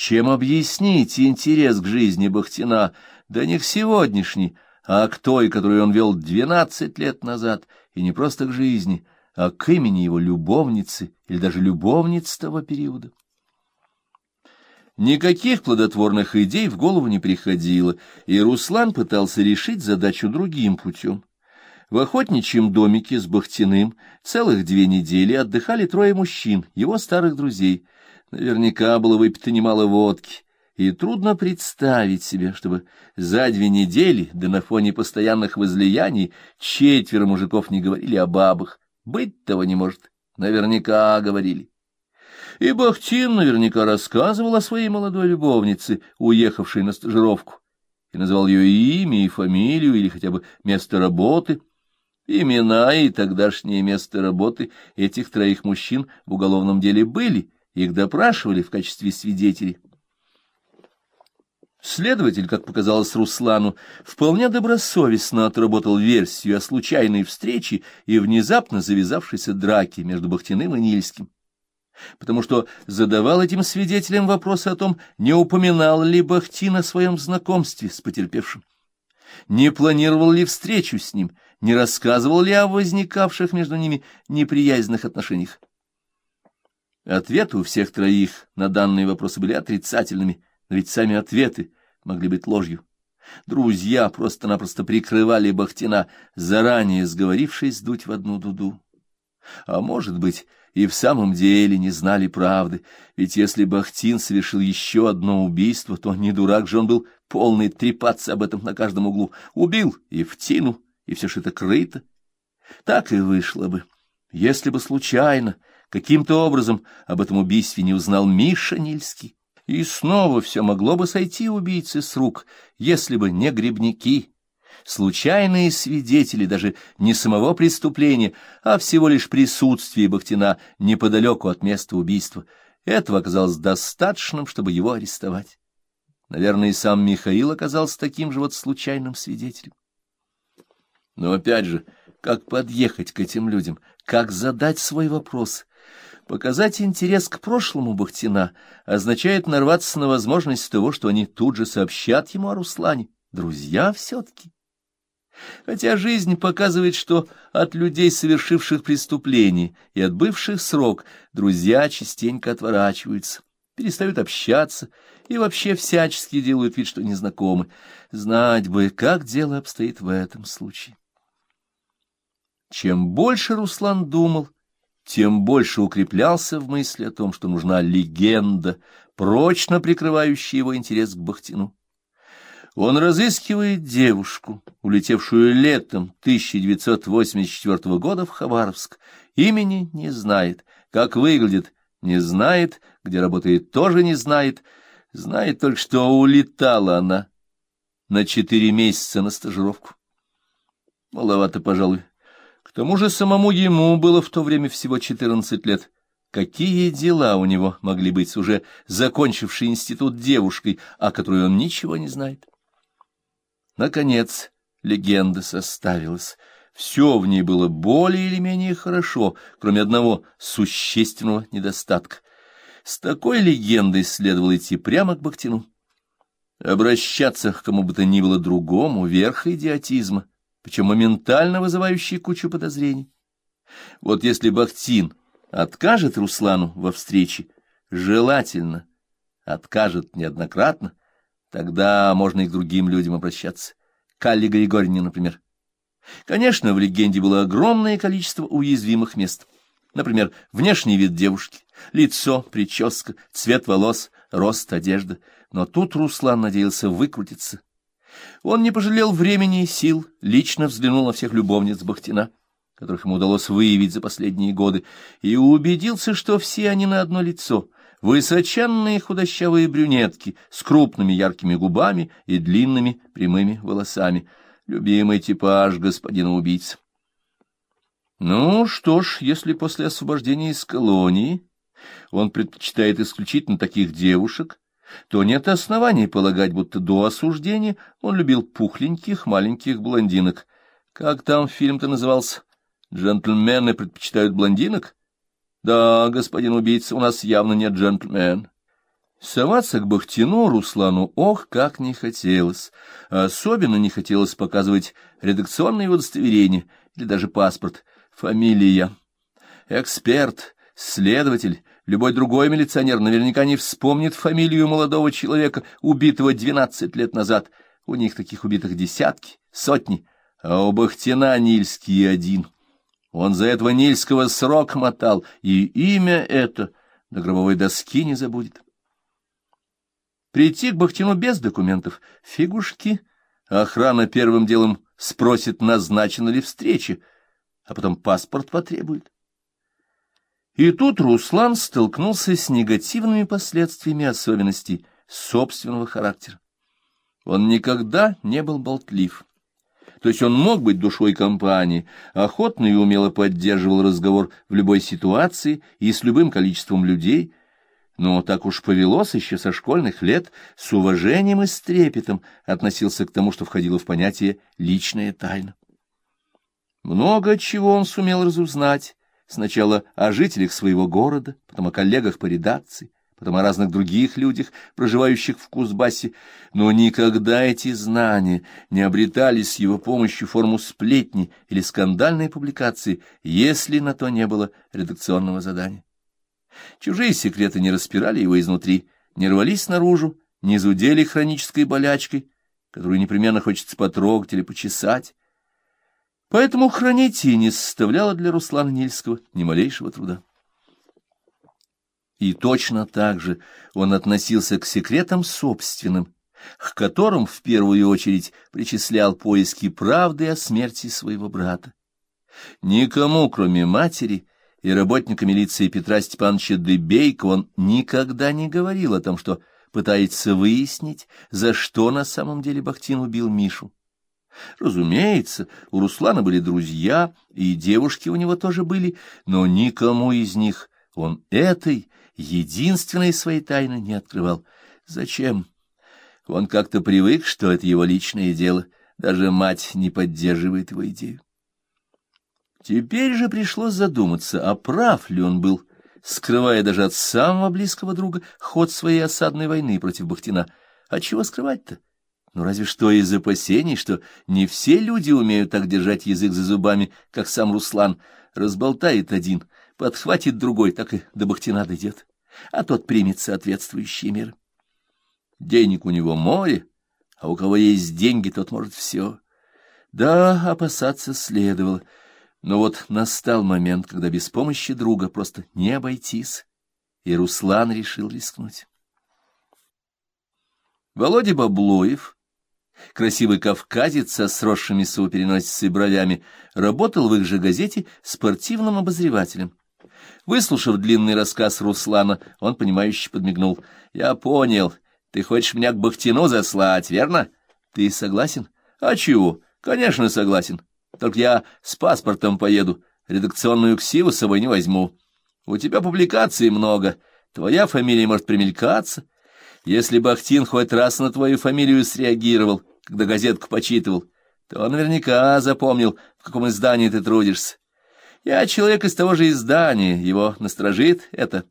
Чем объяснить интерес к жизни Бахтина, да не к сегодняшней, а к той, которую он вел двенадцать лет назад, и не просто к жизни, а к имени его любовницы или даже любовниц того периода? Никаких плодотворных идей в голову не приходило, и Руслан пытался решить задачу другим путем. В охотничьем домике с Бахтиным целых две недели отдыхали трое мужчин, его старых друзей. Наверняка было выпито немало водки, и трудно представить себе, чтобы за две недели, да на фоне постоянных возлияний, четверо мужиков не говорили о бабах. Быть того не может. Наверняка говорили. И Бахтин наверняка рассказывал о своей молодой любовнице, уехавшей на стажировку, и назвал ее имя и фамилию или хотя бы место работы. Имена и тогдашнее место работы этих троих мужчин в уголовном деле были, их допрашивали в качестве свидетелей. Следователь, как показалось Руслану, вполне добросовестно отработал версию о случайной встрече и внезапно завязавшейся драке между Бахтиным и Нильским потому что задавал этим свидетелям вопросы о том, не упоминал ли Бахтин о своем знакомстве с потерпевшим, не планировал ли встречу с ним, не рассказывал ли о возникавших между ними неприязненных отношениях. Ответы у всех троих на данные вопросы были отрицательными, но ведь сами ответы могли быть ложью. Друзья просто-напросто прикрывали Бахтина, заранее сговорившись дуть в одну дуду. А может быть, и в самом деле не знали правды, ведь если Бахтин совершил еще одно убийство, то не дурак же он был полный трепаться об этом на каждом углу. Убил и в тину, и все что-то крыто. Так и вышло бы, если бы случайно, каким-то образом об этом убийстве не узнал Миша Нильский. И снова все могло бы сойти убийце с рук, если бы не грибники, случайные свидетели даже не самого преступления, а всего лишь присутствие Бахтина неподалеку от места убийства. Этого оказалось достаточным, чтобы его арестовать. Наверное, и сам Михаил оказался таким же вот случайным свидетелем. Но опять же, как подъехать к этим людям, как задать свой вопрос? Показать интерес к прошлому Бахтина означает нарваться на возможность того, что они тут же сообщат ему о Руслане. Друзья все-таки. Хотя жизнь показывает, что от людей, совершивших преступления и отбывших срок, друзья частенько отворачиваются, перестают общаться и вообще всячески делают вид, что незнакомы. Знать бы, как дело обстоит в этом случае. Чем больше Руслан думал, тем больше укреплялся в мысли о том, что нужна легенда, прочно прикрывающая его интерес к Бахтину. Он разыскивает девушку, улетевшую летом 1984 года в Хабаровск. Имени не знает, как выглядит, не знает, где работает, тоже не знает. Знает только, что улетала она на четыре месяца на стажировку. Маловато, пожалуй. К тому же самому ему было в то время всего четырнадцать лет. Какие дела у него могли быть с уже закончившей институт девушкой, о которой он ничего не знает? Наконец, легенда составилась. Все в ней было более или менее хорошо, кроме одного существенного недостатка. С такой легендой следовало идти прямо к Бахтину. Обращаться к кому бы то ни было другому — верх идиотизма, причем моментально вызывающий кучу подозрений. Вот если Бахтин откажет Руслану во встрече, желательно откажет неоднократно, Тогда можно и к другим людям обращаться. К Алле Григорьевне, например. Конечно, в легенде было огромное количество уязвимых мест. Например, внешний вид девушки, лицо, прическа, цвет волос, рост, одежда. Но тут Руслан надеялся выкрутиться. Он не пожалел времени и сил, лично взглянул на всех любовниц Бахтина, которых ему удалось выявить за последние годы, и убедился, что все они на одно лицо — Высоченные худощавые брюнетки с крупными яркими губами и длинными прямыми волосами. Любимый типаж господина убийцы. Ну что ж, если после освобождения из колонии он предпочитает исключительно таких девушек, то нет оснований полагать, будто до осуждения он любил пухленьких маленьких блондинок. Как там фильм-то назывался? «Джентльмены предпочитают блондинок»? Да, господин убийца, у нас явно нет джентльмен. Соваться к Бахтину Руслану ох, как не хотелось. Особенно не хотелось показывать редакционное удостоверение или даже паспорт. Фамилия. Эксперт, следователь, любой другой милиционер наверняка не вспомнит фамилию молодого человека, убитого двенадцать лет назад. У них таких убитых десятки, сотни, а у Бахтина Нильский один. Он за этого Нильского срок мотал, и имя это на гробовой доске не забудет. Прийти к Бахтину без документов — фигушки. Охрана первым делом спросит, назначена ли встреча, а потом паспорт потребует. И тут Руслан столкнулся с негативными последствиями особенностей собственного характера. Он никогда не был болтлив. То есть он мог быть душой компании, охотно и умело поддерживал разговор в любой ситуации и с любым количеством людей, но так уж повелось еще со школьных лет, с уважением и с трепетом относился к тому, что входило в понятие «личная тайна». Много чего он сумел разузнать, сначала о жителях своего города, потом о коллегах по редакции, потом о разных других людях, проживающих в Кузбассе, но никогда эти знания не обретали с его помощью форму сплетни или скандальной публикации, если на то не было редакционного задания. Чужие секреты не распирали его изнутри, не рвались наружу, не зудели хронической болячкой, которую непременно хочется потрогать или почесать. Поэтому хранить и не составляло для Руслана Нильского ни малейшего труда. И точно так же он относился к секретам собственным, к которым в первую очередь причислял поиски правды о смерти своего брата. Никому, кроме матери, и работника милиции Петра Степановича Дебейко он никогда не говорил о том, что пытается выяснить, за что на самом деле Бахтин убил Мишу. Разумеется, у Руслана были друзья, и девушки у него тоже были, но никому из них он этой, единственной своей тайны не открывал. Зачем? Он как-то привык, что это его личное дело, даже мать не поддерживает его идею. Теперь же пришлось задуматься, а прав ли он был, скрывая даже от самого близкого друга ход своей осадной войны против Бахтина. А чего скрывать-то? Ну, разве что из опасений, что не все люди умеют так держать язык за зубами, как сам Руслан. Разболтает один, подхватит другой, так и до Бахтина дойдет. А тот примет соответствующие меры. Денег у него море, а у кого есть деньги, тот может все. Да, опасаться следовало. Но вот настал момент, когда без помощи друга просто не обойтись, и Руслан решил рискнуть. Володя Баблоев, красивый кавказец со сросшимися у переносицы бровями, работал в их же газете спортивным обозревателем. Выслушав длинный рассказ Руслана, он, понимающе подмигнул. — Я понял. Ты хочешь меня к Бахтину заслать, верно? Ты согласен? — А чего? Конечно, согласен. Только я с паспортом поеду, редакционную ксиву с собой не возьму. У тебя публикаций много, твоя фамилия может примелькаться. Если Бахтин хоть раз на твою фамилию среагировал, когда газетку почитывал, то он наверняка запомнил, в каком издании ты трудишься. Я человек из того же издания, его насторожит это.